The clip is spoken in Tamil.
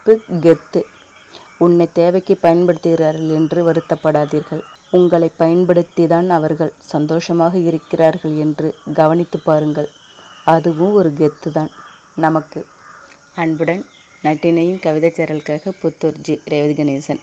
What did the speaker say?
நட்பு கெத்து உன்னை தேவைக்கு பயன்படுத்துகிறார்கள் என்று வருத்தப்படாதீர்கள். உங்களை பயன்படுத்தி தான் அவர்கள் சந்தோஷமாக இருக்கிறார்கள் என்று கவனித்து பாருங்கள். அதுவும் ஒரு கெத்து தான் நமக்கு அன்புடன் நட்டினையின் கவிதை சேரலுக்காக புத்தூர் ஜி. ரேவதி கணேசன்.